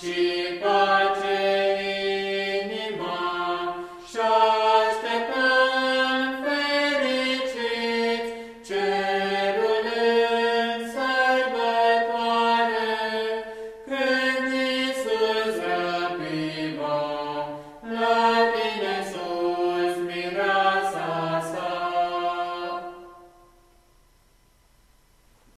She